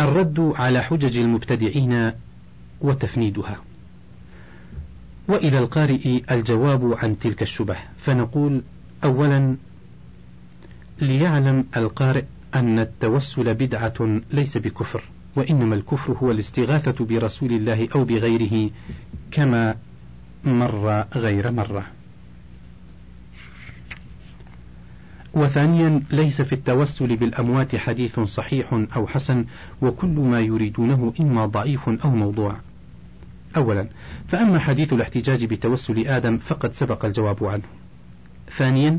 الرد على حجج المبتدعين وتفنيدها. وإلى القارئ الجواب عن تلك الشبه فنقول أولا ليعلم القارئ أن التوسل بدعة ليس بكفر وإنما الكفر هو الاستغاثة برسول الله أو بغيره كما مر غير مرة. وثانيا ليس في التوسل بالأموات حديث صحيح أو حسن وكل ما يريدونه إما ضعيف أو موضوع. أولا فأما حديث الاحتجاج بتوسل آدم فقد سبق الجواب عنه. ثانيا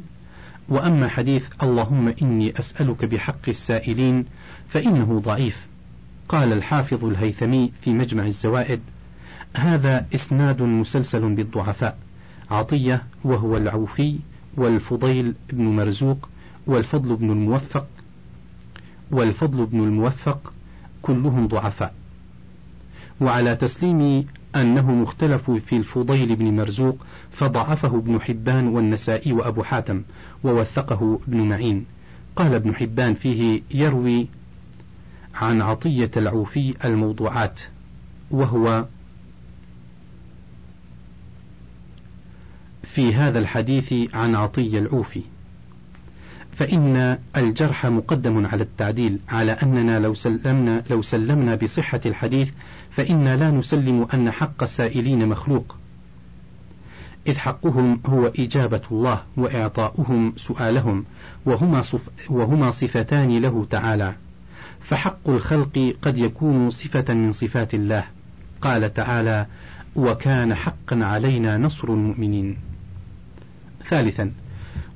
وأما حديث اللهم إني أسألك بحق السائلين فإنه ضعيف. قال الحافظ الهيثمي في مجمع الزوائد هذا إسناد مسلسل بالضعفاء عطية وهو العوفي والفضيل بن مرزوق والفضل بن الموفق والفضل بن الموفق كلهم ضعفاء. وعلى تسليم أنه مختلف في الفضيل بن مرزوق فضعفه ابن حبان والنسائي وأبو حاتم ووثقه ابن معين. قال ابن حبان فيه يروي عن عطية العوفي الموضوعات وهو في هذا الحديث عن عطية العوفي. فإن الجرح مقدم على التعديل على أننا لو سلمنا لو سلمنا بصحة الحديث فإنا لا نسلم أن حق السائلين مخلوق. إذ حقهم هو إجابة الله وإعطاؤهم سؤالهم وهما, صف وهما صفتان له تعالى. فحق الخلق قد يكون صفة من صفات الله. قال تعالى وكان حقا علينا نصر المؤمنين. ثالثا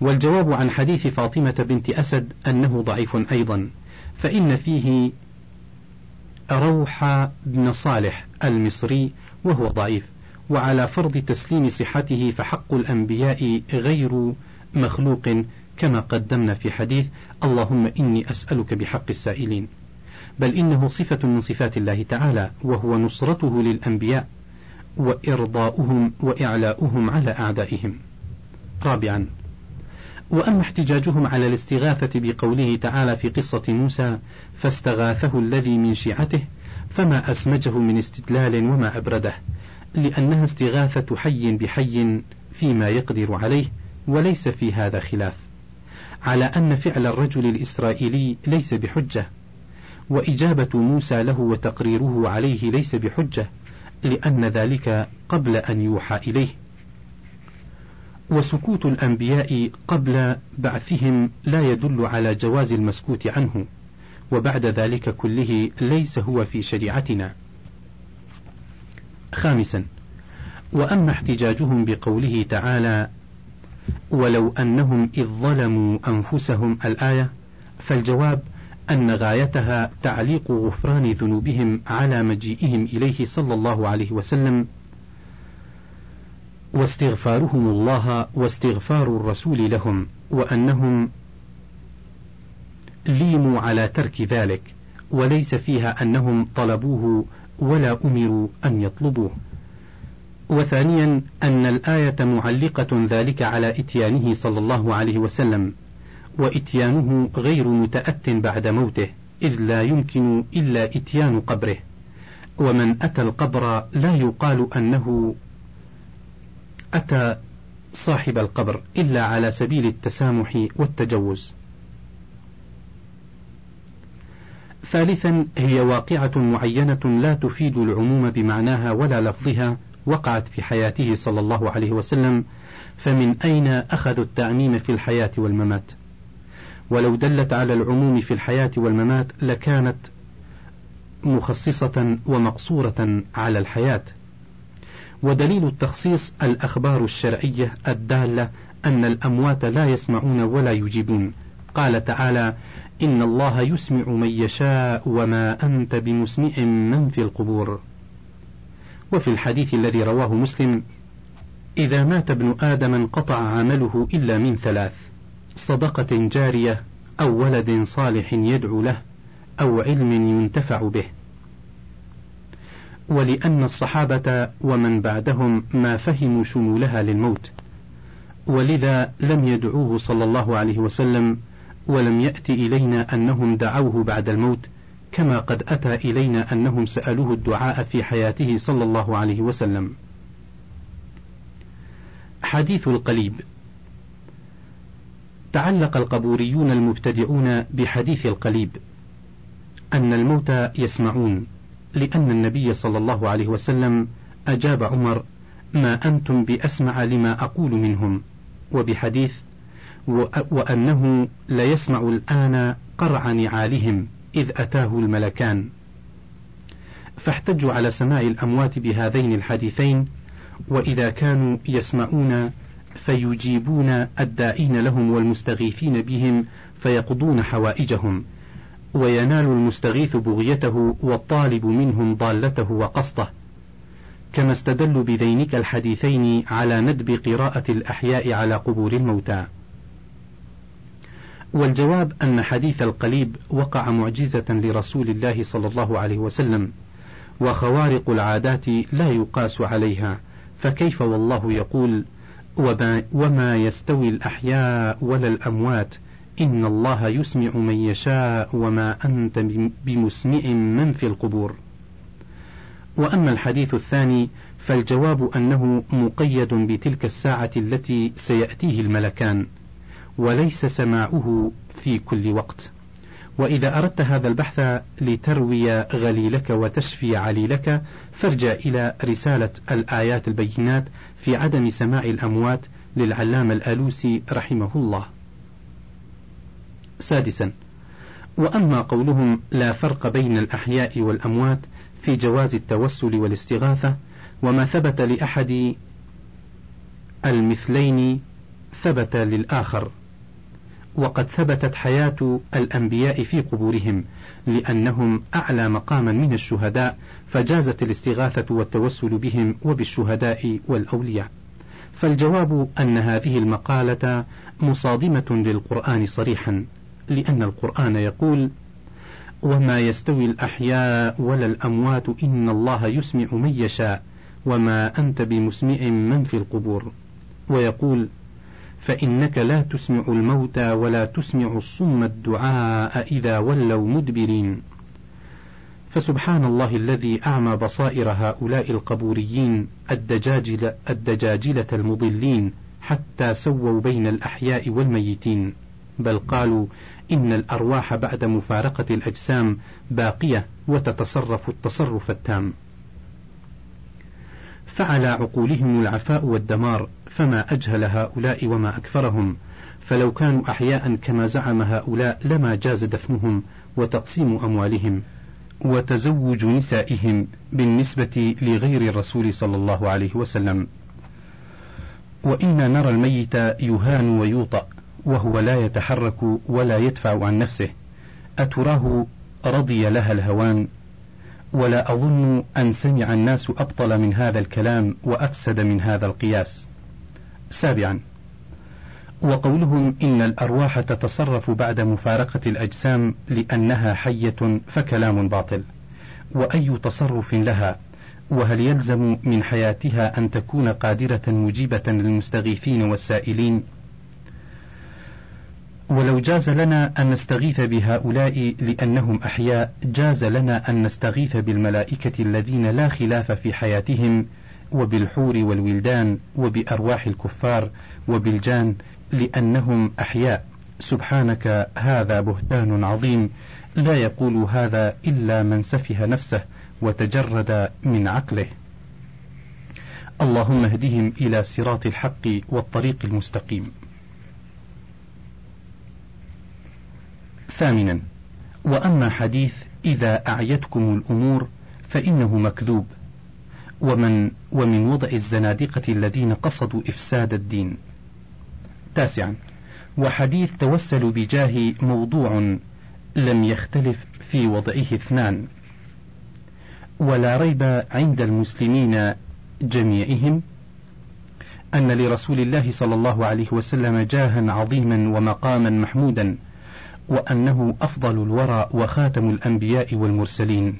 والجواب عن حديث فاطمة بنت أسد أنه ضعيف أيضا فإن فيه روح بن صالح المصري وهو ضعيف وعلى فرض تسليم صحته فحق الأنبياء غير مخلوق كما قدمنا في حديث اللهم إني أسألك بحق السائلين. بل إنه صفة من صفات الله تعالى وهو نصرته للأنبياء وإرضاؤهم وإعلاؤهم على أعدائهم. رابعا. وأما احتجاجهم على الاستغاثة بقوله تعالى في قصة موسى فاستغاثه الذي من شيعته فما أسمجه من استدلال وما أبرده لأنها استغاثة حي بحي فيما يقدر عليه وليس في هذا خلاف. على أن فعل الرجل الإسرائيلي ليس بحجة وإجابة موسى له وتقريره عليه ليس بحجة لأن ذلك قبل أن يوحى إليه. وسكوت الأنبياء قبل بعثهم لا يدل على جواز المسكوت عنه وبعد ذلك كله ليس هو في شريعتنا. خامسا وأما احتجاجهم بقوله تعالى ولو أنهم إذ ظلموا أنفسهم الآية فالجواب أن غايتها تعليق غفران ذنوبهم على مجيئهم إليه صلى الله عليه وسلم واستغفارهم الله واستغفار الرسول لهم وأنهم ليموا على ترك ذلك وليس فيها أنهم طلبوه ولا أمروا أن يطلبوه. وثانيا أن الآية معلقة ذلك على إتيانه صلى الله عليه وسلم وإتيانه غير متأت بعد موته إذ لا يمكن إلا إتيان قبره. ومن أتى القبر لا يقال أنه أتى صاحب القبر إلا على سبيل التسامح والتجوز. ثالثا هي واقعة معينة لا تفيد العموم بمعناها ولا لفظها وقعت في حياته صلى الله عليه وسلم فمن أين أخذوا التعميم في الحياة والممات؟ ولو دلت على العموم في الحياة والممات لكانت مخصصة ومقصورة على الحياة ودليل التخصيص الأخبار الشرعية الدالة أن الأموات لا يسمعون ولا يجيبون. قال تعالى إن الله يسمع من يشاء وما أنت بمسمع من في القبور. وفي الحديث الذي رواه مسلم إذا مات ابن آدم انقطع عمله إلا من ثلاث صدقة جارية أو ولد صالح يدعو له أو علم ينتفع به. ولأن الصحابة ومن بعدهم ما فهموا شمولها للموت. ولذا لم يدعوه صلى الله عليه وسلم ولم يأت إلينا أنهم دعوه بعد الموت كما قد أتى إلينا أنهم سألوه الدعاء في حياته صلى الله عليه وسلم. حديث القليب. تعلق القبوريون المبتدعون بحديث القليب أن الموتى يسمعون. لأن النبي صلى الله عليه وسلم أجاب عمر ما أنتم بأسمع لما أقول منهم؟ وبحديث وأنه ليسمع الآن قرع نعالهم إذ أتاه الملكان. فاحتجوا على سماع الأموات بهذين الحديثين وإذا كانوا يسمعون فيجيبون الداعين لهم والمستغيثين بهم فيقضون حوائجهم. وينال المستغيث بغيته والطالب منهم ضالته وقصده. كما استدلوا بذينك الحديثين على ندب قراءة الأحياء على قبور الموتى. والجواب أن حديث القليب وقع معجزة لرسول الله صلى الله عليه وسلم وخوارق العادات لا يقاس عليها فكيف والله يقول وما, وما يستوي الأحياء ولا الأموات إن الله يسمع من يشاء وما أنت بمسمع من في القبور وأما الحديث الثاني فالجواب أنه مقيد بتلك الساعة التي سيأتيه الملكان وليس سماعه في كل وقت وإذا أردت هذا البحث لتروي غليلك وتشفي عليلك فارجع إلى رسالة الآيات البينات في عدم سماع الأموات للعلامة الآلوسي رحمه الله. سادسا: وأما قولهم لا فرق بين الأحياء والأموات في جواز التوسل والاستغاثة وما ثبت لأحد المثلين ثبت للآخر. وقد ثبتت حياة الأنبياء في قبورهم لأنهم أعلى مقاما من الشهداء فجازت الاستغاثة والتوسل بهم وبالشهداء والأولياء. فالجواب أن هذه المقالة مصادمة للقرآن صريحا. لأن القرآن يقول وما يستوي الأحياء ولا الأموات إن الله يسمع من يشاء وما أنت بمسمع من في القبور. ويقول فإنك لا تسمع الموتى ولا تسمع الصم الدعاء إذا ولوا مدبرين. فسبحان الله الذي أعمى بصائر هؤلاء القبوريين الدجاجل الدجاجلة المضلين حتى سووا بين الأحياء والميتين. بل قالوا إن الأرواح بعد مفارقة الأجسام باقية وتتصرف التصرف التام. فعلى عقولهم العفاء والدمار فما أجهل هؤلاء وما أكثرهم. فلو كانوا أحياء كما زعم هؤلاء لما جاز دفنهم وتقسيم أموالهم وتزوج نسائهم بالنسبة لغير الرسول صلى الله عليه وسلم. وإنا نرى الميت يهان ويوطأ. وهو لا يتحرك ولا يدفع عن نفسه. أتراه رضي لها الهوان. ولا أظن أن سمع الناس أبطل من هذا الكلام وأفسد من هذا القياس. سابعا. وقولهم إن الأرواح تتصرف بعد مفارقة الأجسام لأنها حية فكلام باطل. وأي تصرف لها؟ وهل يلزم من حياتها أن تكون قادرة مجيبة للمستغيثين والسائلين؟ ولو جاز لنا أن نستغيث بهؤلاء لأنهم أحياء جاز لنا أن نستغيث بالملائكة الذين لا خلاف في حياتهم وبالحور والولدان وبأرواح الكفار وبالجان لأنهم أحياء. سبحانك هذا بهتان عظيم. لا يقول هذا إلا من سفه نفسه وتجرد من عقله. اللهم اهدهم إلى صراط الحق والطريق المستقيم. ثامنا وأما حديث إذا أعيتكم الأمور فإنه مكذوب ومن ومن وضع الزنادقة الذين قصدوا إفساد الدين. تاسعا وحديث توسل بجاه موضوع لم يختلف في وضعه اثنان ولا ريب عند المسلمين جميعهم أن لرسول الله صلى الله عليه وسلم جاها عظيما ومقاما محمودا وأنه أفضل الورى وخاتم الأنبياء والمرسلين.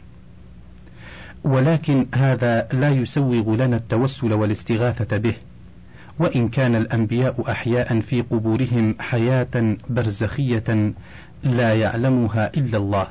ولكن هذا لا يسوغ لنا التوسل والاستغاثة به وإن كان الأنبياء أحياء في قبورهم حياة برزخية لا يعلمها إلا الله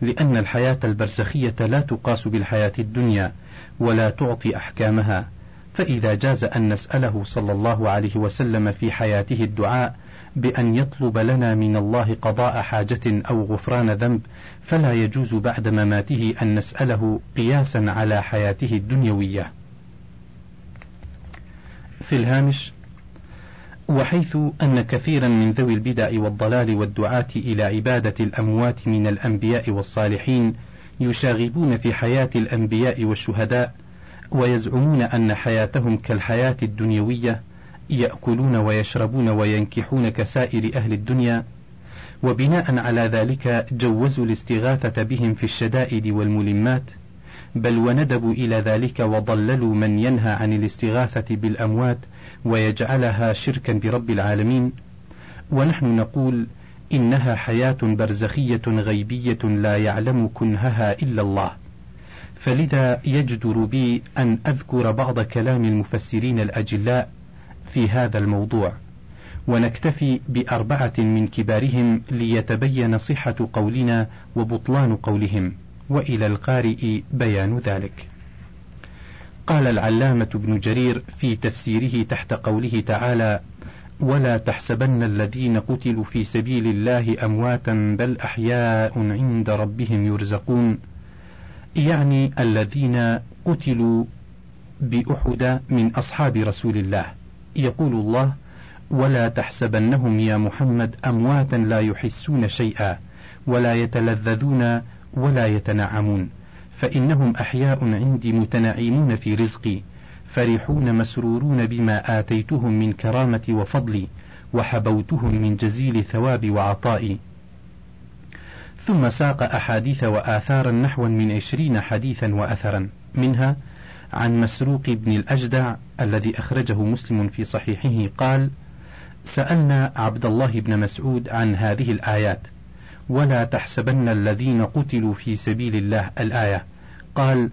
لأن الحياة البرزخية لا تقاس بالحياة الدنيا ولا تعطي أحكامها. فإذا جاز أن نسأله صلى الله عليه وسلم في حياته الدعاء بأن يطلب لنا من الله قضاء حاجة أو غفران ذنب فلا يجوز بعد مماته أن نسأله قياسا على حياته الدنيوية. في الهامش وحيث أن كثيرا من ذوي البدع والضلال والدعاة إلى عبادة الأموات من الأنبياء والصالحين يشاغبون في حياة الأنبياء والشهداء ويزعمون أن حياتهم كالحياة الدنيوية يأكلون ويشربون وينكحون كسائر أهل الدنيا وبناء على ذلك جوزوا الاستغاثة بهم في الشدائد والملمات بل وندبوا إلى ذلك وضللوا من ينهى عن الاستغاثة بالأموات ويجعلها شركا برب العالمين. ونحن نقول إنها حياة برزخية غيبية لا يعلم كنهها إلا الله. فلذا يجدر بي أن أذكر بعض كلام المفسرين الأجلاء في هذا الموضوع ونكتفي بأربعة من كبارهم ليتبين صحة قولنا وبطلان قولهم وإلى القارئ بيان ذلك. قال العلامة ابن جرير في تفسيره تحت قوله تعالى ولا تحسبن الذين قتلوا في سبيل الله أمواتا بل أحياء عند ربهم يرزقون يعني الذين قتلوا بأحد من أصحاب رسول الله. يقول الله ولا تحسبنهم يا محمد أمواتا لا يحسون شيئا ولا يتلذذون ولا يتنعمون فإنهم أحياء عندي متنعمون في رزقي فرحون مسرورون بما آتيتهم من كرامة وفضلي وحبوتهم من جزيل ثواب وعطائي. ثم ساق أحاديث وآثارا نحوا من عشرين حديثا وأثرا منها عن مسروق بن الأجدع الذي أخرجه مسلم في صحيحه قال سألنا عبد الله بن مسعود عن هذه الآيات ولا تحسبن الذين قتلوا في سبيل الله الآية. قال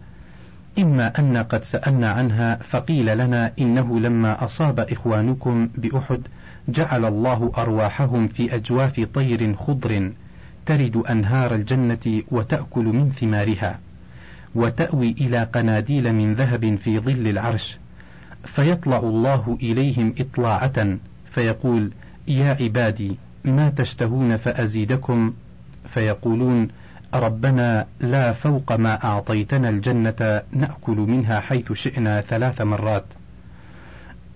إما أن قد سألنا عنها فقيل لنا إنه لما أصاب إخوانكم بأحد جعل الله أرواحهم في أجواف طير خضر ترد أنهار الجنة وتأكل من ثمارها. وتأوي إلى قناديل من ذهب في ظل العرش فيطلع الله إليهم إطلاعة فيقول يا عبادي ما تشتهون فأزيدكم؟ فيقولون ربنا لا فوق ما أعطيتنا الجنة نأكل منها حيث شئنا ثلاث مرات.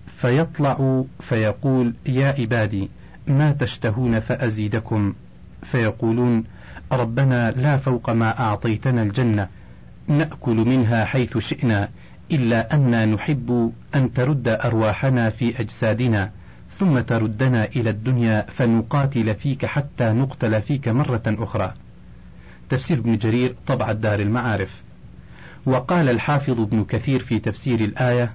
فيطلع فيقول يا عبادي ما تشتهون فأزيدكم؟ فيقولون ربنا لا فوق ما أعطيتنا الجنة نأكل منها حيث شئنا إلا أنا نحب أن ترد أرواحنا في أجسادنا ثم تردنا إلى الدنيا فنقاتل فيك حتى نقتل فيك مرة أخرى. تفسير ابن جرير طبع الدار المعارف. وقال الحافظ ابن كثير في تفسير الآية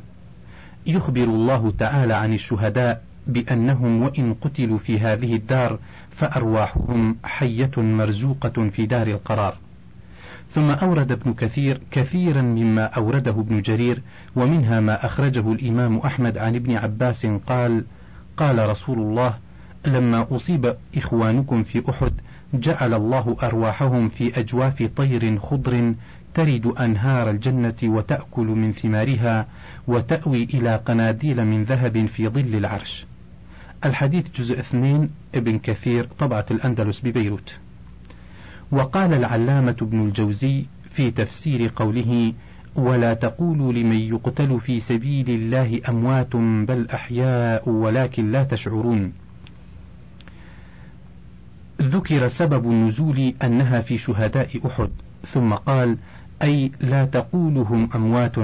يخبر الله تعالى عن الشهداء بأنهم وإن قتلوا في هذه الدار فأرواحهم حية مرزوقة في دار القرار. ثم أورد ابن كثير كثيرا مما أورده ابن جرير ومنها ما أخرجه الإمام أحمد عن ابن عباس قال قال رسول الله لما أصيب إخوانكم في أحد جعل الله أرواحهم في أجواف طير خضر ترد أنهار الجنة وتأكل من ثمارها وتأوي إلى قناديل من ذهب في ظل العرش. الحديث جزء اثنين ابن كثير طبعة الأندلس ببيروت. وقال العلامة ابن الجوزي في تفسير قوله ولا تقولوا لمن يقتل في سبيل الله أموات بل أحياء ولكن لا تشعرون ذكر سبب النزول أنها في شهداء أحد ثم قال أي لا تقولهم أموات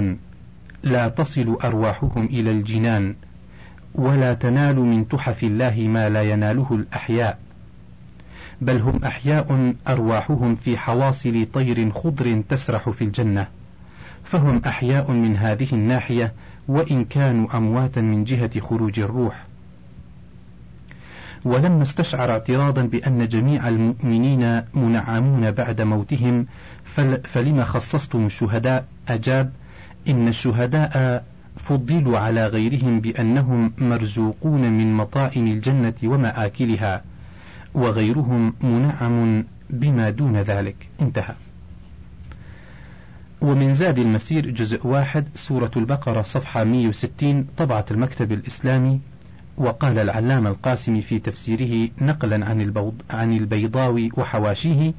لا تصل أرواحهم إلى الجنان ولا تنال من تحف الله ما لا يناله الأحياء بل هم أحياء أرواحهم في حواصل طير خضر تسرح في الجنة. فهم أحياء من هذه الناحية وإن كانوا أمواتا من جهة خروج الروح. ولما استشعر اعتراضا بأن جميع المؤمنين منعمون بعد موتهم فلما خصصتم الشهداء أجاب إن الشهداء فضلوا على غيرهم بأنهم مرزوقون من مطاعم الجنة ومآكلها. وغيرهم منعم بما دون ذلك. انتهى. ومن زاد المسير جزء واحد سورة البقرة صفحة 160 طبعة المكتب الإسلامي. وقال العلامة القاسمي في تفسيره نقلا عن, عن البيضاوي وحواشيه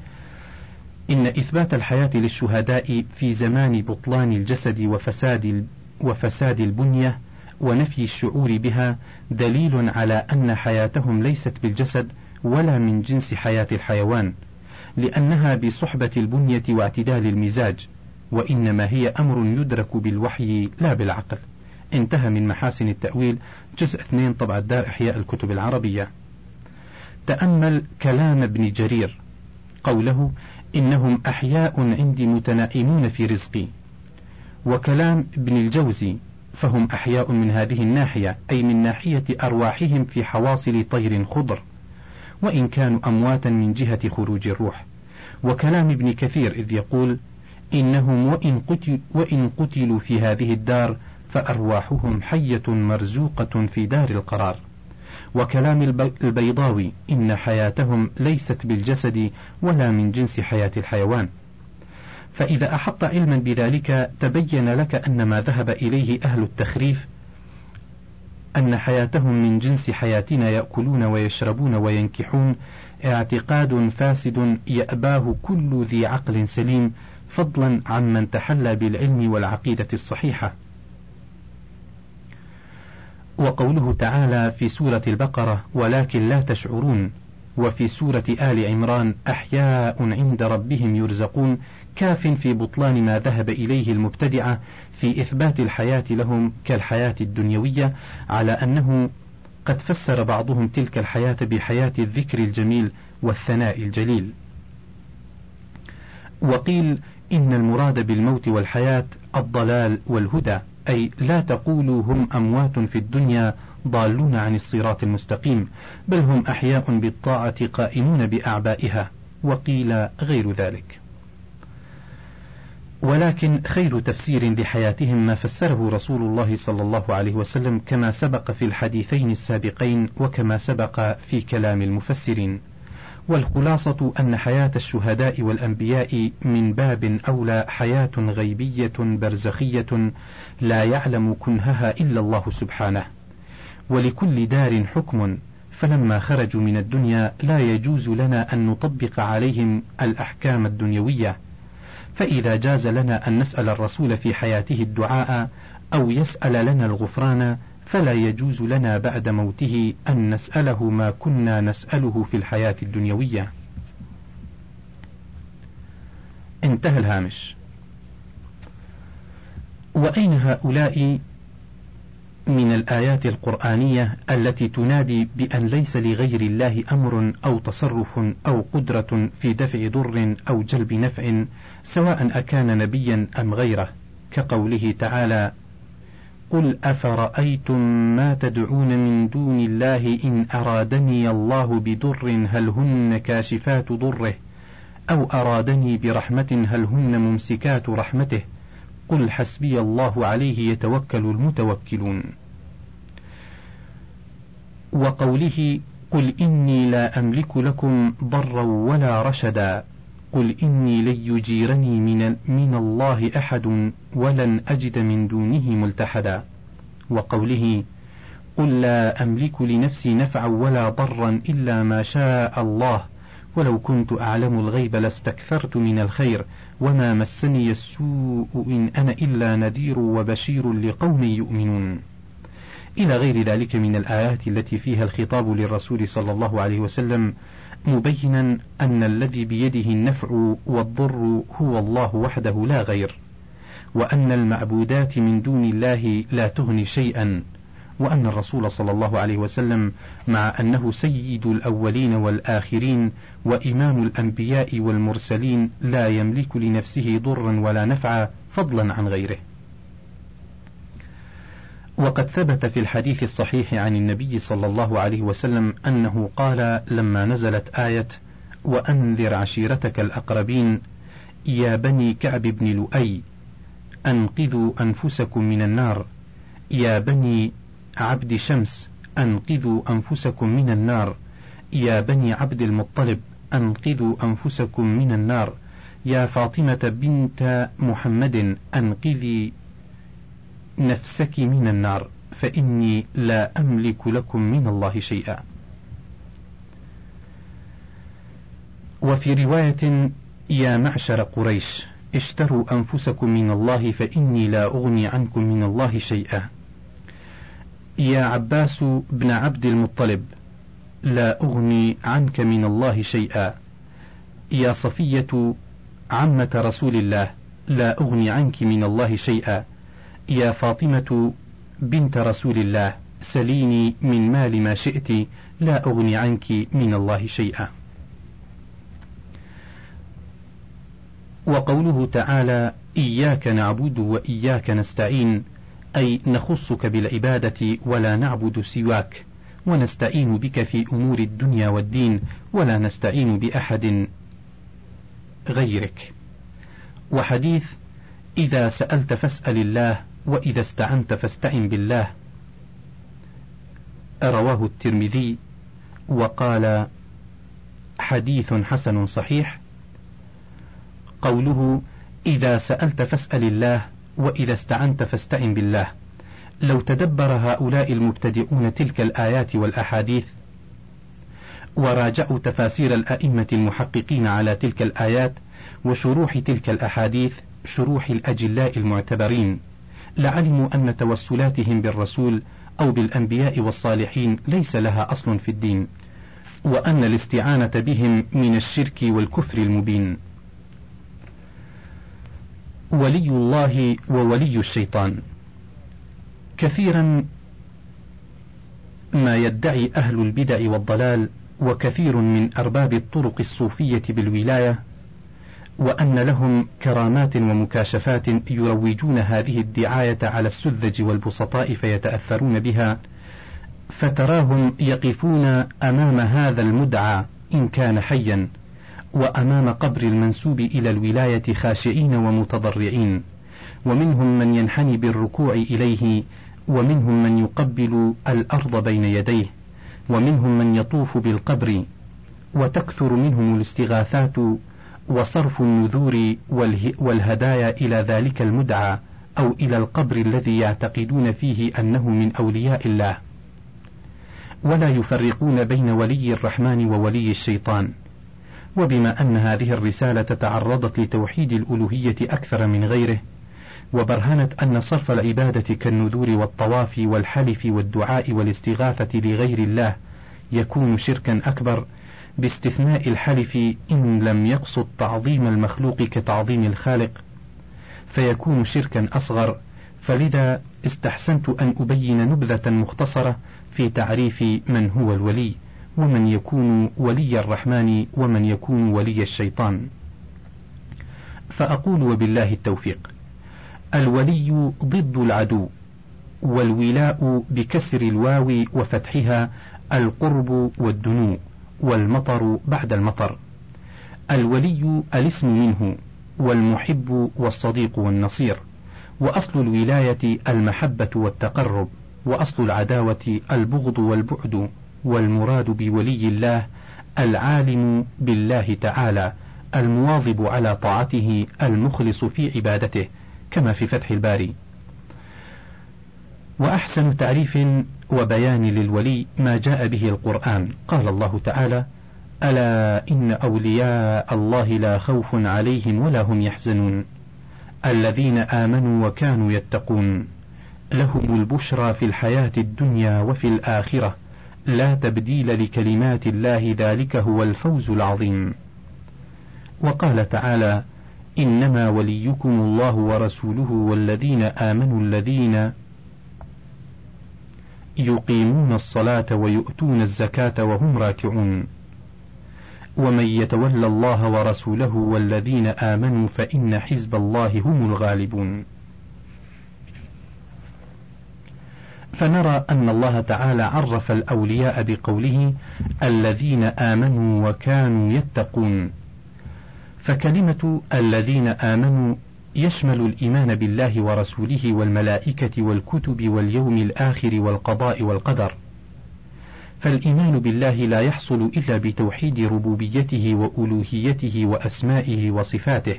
إن إثبات الحياة للشهداء في زمان بطلان الجسد وفساد وفساد البنية ونفي الشعور بها دليل على أن حياتهم ليست بالجسد ولا من جنس حياة الحيوان، لأنها بصحبة البنية واعتدال المزاج، وإنما هي أمر يدرك بالوحي لا بالعقل. انتهى من محاسن التأويل جزء 2 طبع دار إحياء الكتب العربية. تأمل كلام ابن جرير قوله إنهم أحياء عندي متنائمون في رزقي وكلام ابن الجوزي فهم أحياء من هذه الناحية أي من ناحية أرواحهم في حواصل طير خضر وإن كانوا أمواتا من جهة خروج الروح. وكلام ابن كثير إذ يقول إنهم وإن, قتل وإن قتلوا في هذه الدار فأرواحهم حية مرزوقة في دار القرار. وكلام البيضاوي إن حياتهم ليست بالجسد ولا من جنس حياة الحيوان. فإذا أحط علما بذلك تبين لك أن ما ذهب إليه أهل التخريف أن حياتهم من جنس حياتنا يأكلون ويشربون وينكحون. اعتقاد فاسد يأباه كل ذي عقل سليم فضلا عمن تحلى بالعلم والعقيدة الصحيحة. وقوله تعالى في سورة البقرة ولكن لا تشعرون وفي سورة آل عمران أحياء عند ربهم يرزقون كاف في بطلان ما ذهب إليه المبتدعة في إثبات الحياة لهم كالحياة الدنيوية على أنه قد فسر بعضهم تلك الحياة بحياة الذكر الجميل والثناء الجليل. وقيل إن المراد بالموت والحياة الضلال والهدى أي لا تقولوا هم أموات في الدنيا ضالون عن الصراط المستقيم بل هم أحياء بالطاعة قائمون بأعبائها وقيل غير ذلك. ولكن خير تفسير لحياتهم ما فسره رسول الله صلى الله عليه وسلم كما سبق في الحديثين السابقين وكما سبق في كلام المفسرين. والخلاصة أن حياة الشهداء والأنبياء من باب أولى حياة غيبية برزخية لا يعلم كنهها إلا الله سبحانه. ولكل دار حكم فلما خرجوا من الدنيا لا يجوز لنا أن نطبق عليهم الأحكام الدنيوية. فإذا جاز لنا أن نسأل الرسول في حياته الدعاء أو يسأل لنا الغفران فلا يجوز لنا بعد موته أن نسأله ما كنا نسأله في الحياة الدنيوية. انتهى الهامش. وأين هؤلاء من الآيات القرآنية التي تنادي بأن ليس لغير الله أمر أو تصرف أو قدرة في دفع ضر أو جلب نفع سواء أكان نبيا أم غيره كقوله تعالى قل أفرأيتم ما تدعون من دون الله إن أرادني الله بدر هل هن كاشفات ضره أو أرادني برحمة هل هن ممسكات رحمته؟ قل حسبي الله عليه يتوكل المتوكلون. وقوله قل إني لا أملك لكم ضرا ولا رشدا قل إني لن يجيرني من, من الله أحد ولن أجد من دونه ملتحدا. وقوله قل لا أملك لنفسي نفعا ولا ضرا إلا ما شاء الله ولو كنت أعلم الغيب لاستكثرت من الخير وما مسني السوء إن أنا إلا نذير وبشير لقوم يؤمنون. إلى غير ذلك من الآيات التي فيها الخطاب للرسول صلى الله عليه وسلم مبينا أن الذي بيده النفع والضر هو الله وحده لا غير وأن المعبودات من دون الله لا تغني شيئا. وأن الرسول صلى الله عليه وسلم مع أنه سيد الأولين والآخرين وإمام الأنبياء والمرسلين لا يملك لنفسه ضرا ولا نفعا فضلا عن غيره. وقد ثبت في الحديث الصحيح عن النبي صلى الله عليه وسلم أنه قال لما نزلت آية: وأنذر عشيرتك الأقربين يا بني كعب بن لؤي أنقذوا أنفسكم من النار يا بني عبد شمس أنقذوا أنفسكم من النار. يا بني عبد المطلب أنقذوا أنفسكم من النار. يا فاطمة بنت محمد أنقذي نفسك من النار فإني لا أملك لكم من الله شيئا. وفي رواية يا معشر قريش اشتروا أنفسكم من الله فإني لا أغني عنكم من الله شيئا. يا عباس بن عبد المطلب لا أغني عنك من الله شيئا. يا صفية عمة رسول الله لا أغني عنك من الله شيئا. يا فاطمة بنت رسول الله سليني من مال ما شئت لا أغني عنك من الله شيئا. وقوله تعالى إياك نعبد وإياك نستعين. أي نخصك بالعبادة ولا نعبد سواك ونستعين بك في أمور الدنيا والدين ولا نستعين بأحد غيرك. وحديث إذا سألت فاسأل الله وإذا استعنت فاستعن بالله. رواه الترمذي وقال حديث حسن صحيح. قوله إذا سألت فاسأل الله وإذا استعنت فاستعن بالله. لو تدبر هؤلاء المبتدئون تلك الآيات والأحاديث وراجعوا تفاسير الأئمة المحققين على تلك الآيات وشروح تلك الأحاديث شروح الأجلاء المعتبرين لعلموا أن توسلاتهم بالرسول أو بالأنبياء والصالحين ليس لها أصل في الدين وأن الاستعانة بهم من الشرك والكفر المبين. ولي الله وولي الشيطان. كثيرا ما يدعي أهل البدع والضلال وكثير من أرباب الطرق الصوفية بالولاية وأن لهم كرامات ومكاشفات يروجون هذه الدعاية على السذج والبسطاء فيتأثرون بها فتراهم يقفون أمام هذا المدعى إن كان حيا. وأمام قبر المنسوب إلى الولاية خاشعين ومتضرعين. ومنهم من ينحني بالركوع إليه ومنهم من يقبل الأرض بين يديه ومنهم من يطوف بالقبر. وتكثر منهم الاستغاثات وصرف النذور والهدايا إلى ذلك المدعى أو إلى القبر الذي يعتقدون فيه أنه من أولياء الله. ولا يفرقون بين ولي الرحمن وولي الشيطان. وبما أن هذه الرسالة تعرضت لتوحيد الألوهية أكثر من غيره وبرهنت أن صرف العبادة كالنذور والطواف والحلف والدعاء والاستغاثة لغير الله يكون شركا أكبر باستثناء الحلف إن لم يقصد تعظيم المخلوق كتعظيم الخالق. فيكون شركا أصغر فلذا استحسنت أن أبين نبذة مختصرة في تعريف من هو الولي. ومن يكون ولي الرحمن ومن يكون ولي الشيطان. فأقول وبالله التوفيق. الولي ضد العدو والولاء بكسر الواو وفتحها القرب والدنو والمطر بعد المطر. الولي الاسم منه والمحب والصديق والنصير وأصل الولاية المحبة والتقرب وأصل العداوة البغض والبعد. والمراد بولي الله العالم بالله تعالى المواظب على طاعته المخلص في عبادته كما في فتح الباري. وأحسن تعريف وبيان للولي ما جاء به القرآن. قال الله تعالى ألا إن أولياء الله لا خوف عليهم ولا هم يحزنون. الذين آمنوا وكانوا يتقون. لهم البشرى في الحياة الدنيا وفي الآخرة. لا تبديل لكلمات الله ذلك هو الفوز العظيم. وقال تعالى إنما وليكم الله ورسوله والذين آمنوا الذين يقيمون الصلاة ويؤتون الزكاة وهم راكعون. ومن يتول الله ورسوله والذين آمنوا فإن حزب الله هم الغالبون. فنرى أن الله تعالى عرف الأولياء بقوله الذين آمنوا وكانوا يتقون. فكلمة الذين آمنوا يشمل الإيمان بالله ورسوله والملائكة والكتب واليوم الآخر والقضاء والقدر. فالإيمان بالله لا يحصل إلا بتوحيد ربوبيته وألوهيته وأسمائه وصفاته.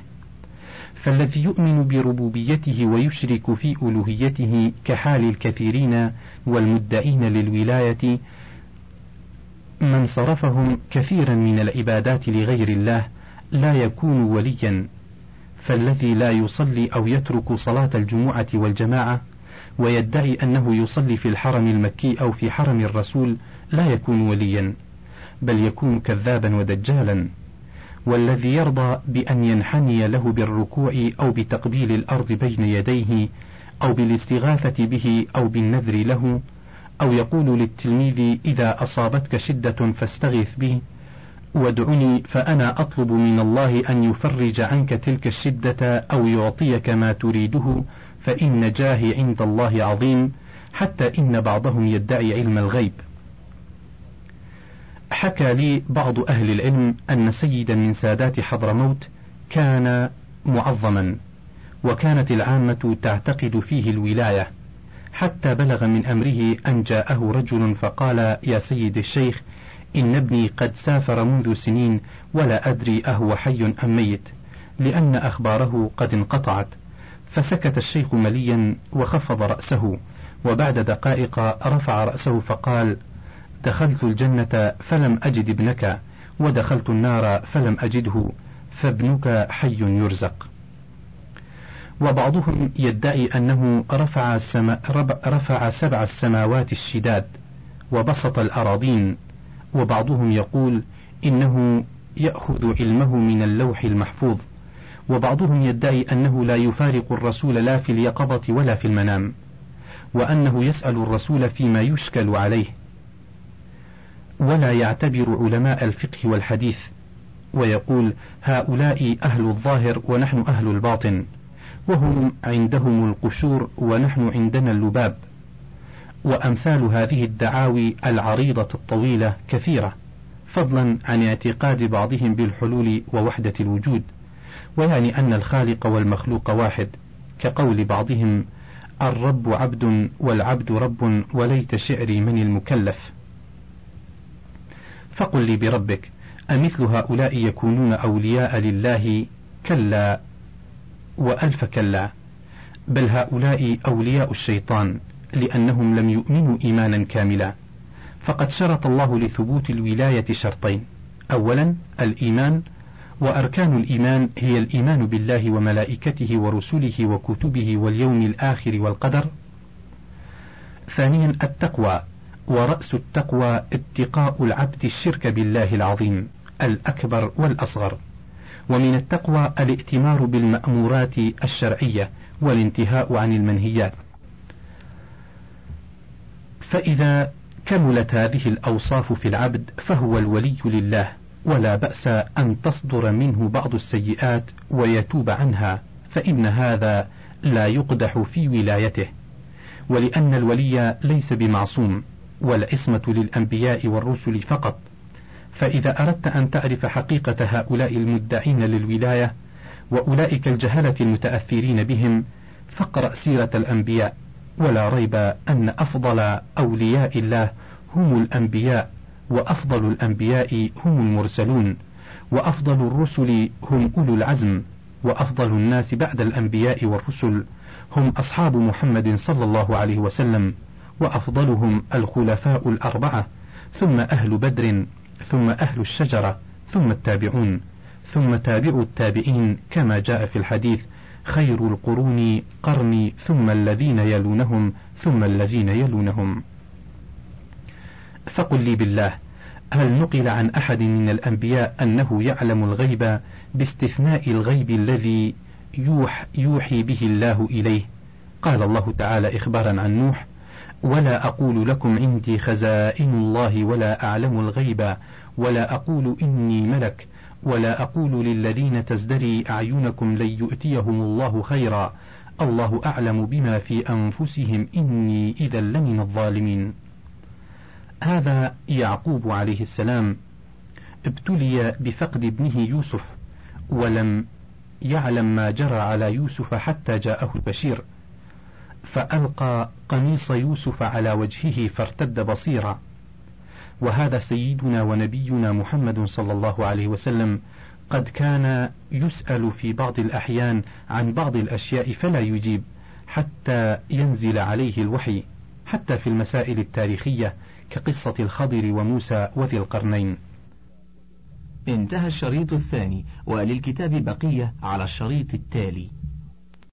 فالذي يؤمن بربوبيته ويشرك في ألوهيته كحال الكثيرين والمدعين للولاية من صرفهم كثيرا من العبادات لغير الله لا يكون وليا. فالذي لا يصلي أو يترك صلاة الجمعة والجماعة ويدعي أنه يصلي في الحرم المكي أو في حرم الرسول لا يكون وليا بل يكون كذابا ودجالا. والذي يرضى بأن ينحني له بالركوع أو بتقبيل الأرض بين يديه أو بالاستغاثة به أو بالنذر له أو يقول للتلميذ إذا أصابتك شدة فاستغث به وادعني فأنا أطلب من الله أن يفرج عنك تلك الشدة أو يعطيك ما تريده فإن جاهي عند الله عظيم حتى إن بعضهم يدعي علم الغيب. حكى لي بعض أهل العلم أن سيدا من سادات حضرموت كان معظما وكانت العامة تعتقد فيه الولاية حتى بلغ من أمره أن جاءه رجل فقال يا سيد الشيخ إن ابني قد سافر منذ سنين ولا أدري أهو حي أم ميت لأن أخباره قد انقطعت. فسكت الشيخ مليا وخفض رأسه وبعد دقائق رفع رأسه فقال دخلت الجنة فلم أجد ابنك ودخلت النار فلم أجده فابنك حي يرزق. وبعضهم يدعي أنه رفع, السما رفع سبع السماوات الشداد وبسط الأراضين. وبعضهم يقول إنه يأخذ علمه من اللوح المحفوظ. وبعضهم يدعي أنه لا يفارق الرسول لا في اليقظة ولا في المنام. وأنه يسأل الرسول فيما يشكل عليه. ولا يعتبر علماء الفقه والحديث ويقول هؤلاء أهل الظاهر ونحن أهل الباطن وهم عندهم القشور ونحن عندنا اللباب. وأمثال هذه الدعاوي العريضة الطويلة كثيرة فضلا عن اعتقاد بعضهم بالحلول ووحدة الوجود. ويعني أن الخالق والمخلوق واحد كقول بعضهم الرب عبد والعبد رب وليت شعري من المكلف. فقل لي بربك أمثل هؤلاء يكونون أولياء لله كلا وألف كلا بل هؤلاء أولياء الشيطان لأنهم لم يؤمنوا إيمانا كاملا. فقد شرط الله لثبوت الولاية شرطين. أولا الإيمان وأركان الإيمان هي الإيمان بالله وملائكته ورسله وكتبه واليوم الآخر والقدر. ثانيا التقوى. ورأس التقوى اتقاء العبد الشرك بالله العظيم الأكبر والأصغر. ومن التقوى الائتمار بالمأمورات الشرعية والانتهاء عن المنهيات. فإذا كملت هذه الأوصاف في العبد فهو الولي لله ولا بأس أن تصدر منه بعض السيئات ويتوب عنها فإن هذا لا يقدح في ولايته. ولأن الولي ليس بمعصوم والعصمة للأنبياء والرسل فقط. فإذا أردت أن تعرف حقيقة هؤلاء المدعين للولاية وأولئك الجهلة المتأثرين بهم فاقرأ سيرة الأنبياء ولا ريب أن أفضل أولياء الله هم الأنبياء وأفضل الأنبياء هم المرسلون وأفضل الرسل هم أولو العزم وأفضل الناس بعد الأنبياء والرسل هم أصحاب محمد صلى الله عليه وسلم. وأفضلهم الخلفاء الأربعة ثم أهل بدر ثم أهل الشجرة ثم التابعون ثم تابعوا التابعين كما جاء في الحديث خير القرون قرني ثم الذين يلونهم ثم الذين يلونهم. فقل لي بالله هل نقل عن أحد من الأنبياء أنه يعلم الغيب باستثناء الغيب الذي يوح يوحي به الله إليه؟ قال الله تعالى إخبارا عن نوح ولا أقول لكم عندي خزائن الله ولا أعلم الغيب ولا أقول إني ملك ولا أقول للذين تزدري أعينكم لن يؤتيهم الله خيرا. الله أعلم بما في أنفسهم إني إذا لمن الظالمين. هذا يعقوب عليه السلام ابتلي بفقد ابنه يوسف ولم يعلم ما جرى على يوسف حتى جاءه البشير. فألقى قميص يوسف على وجهه فارتد بصيرا. وهذا سيدنا ونبينا محمد صلى الله عليه وسلم قد كان يسأل في بعض الأحيان عن بعض الأشياء فلا يجيب حتى ينزل عليه الوحي حتى في المسائل التاريخية كقصة الخضر وموسى وذي القرنين. انتهى الشريط الثاني وللكتاب بقية على الشريط التالي.